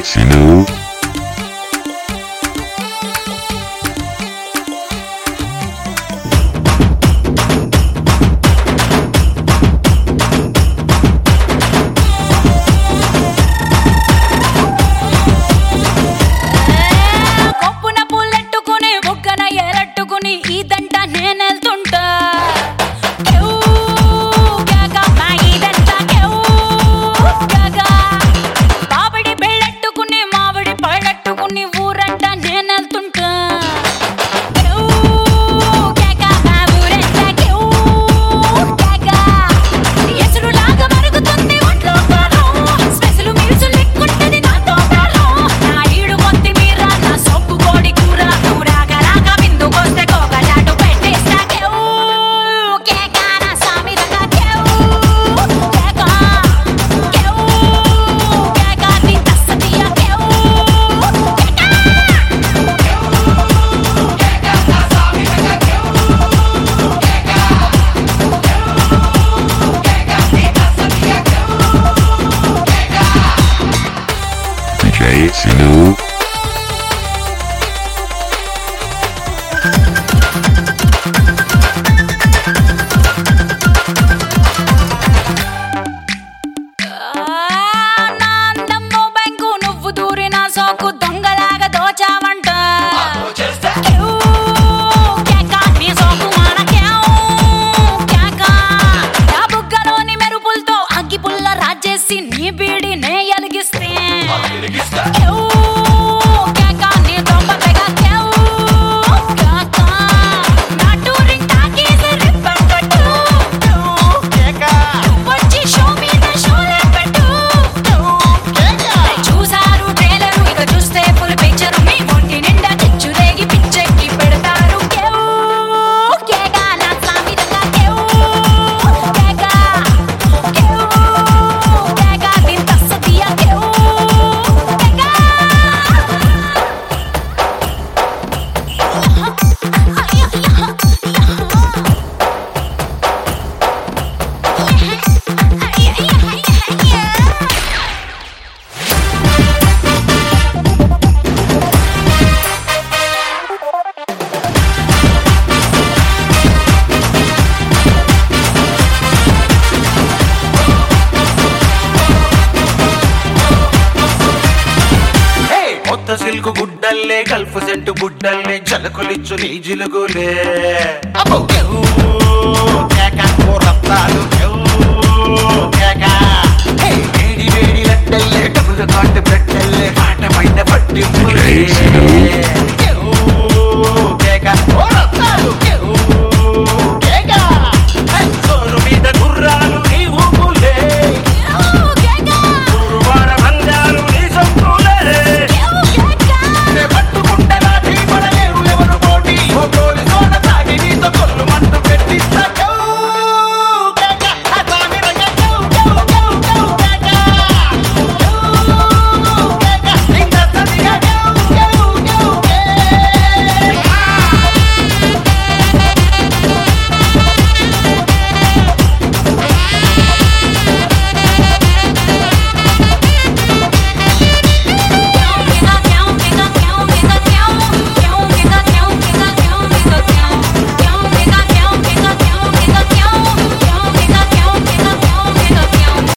Makes you move. She knew Okay. Gulf scent బుడ్డల్ని జలకులిచ్చు నీ జిలుగులే. అబ్బో. రత్తాలు